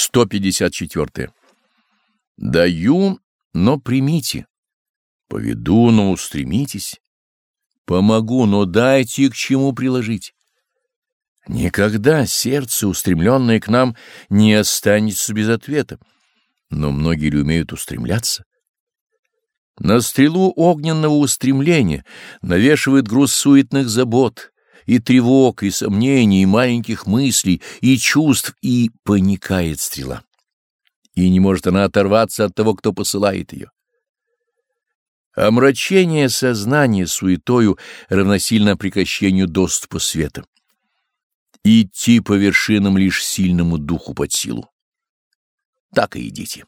154. Даю, но примите. Поведу, но устремитесь. Помогу, но дайте к чему приложить. Никогда сердце, устремленное к нам, не останется без ответа. Но многие ли умеют устремляться? На стрелу огненного устремления навешивает груз суетных забот, и тревог, и сомнений, и маленьких мыслей, и чувств, и паникает стрела. И не может она оторваться от того, кто посылает ее. Омрачение сознания суетою равносильно прекращению доступа света. Идти по вершинам лишь сильному духу под силу. Так и идите.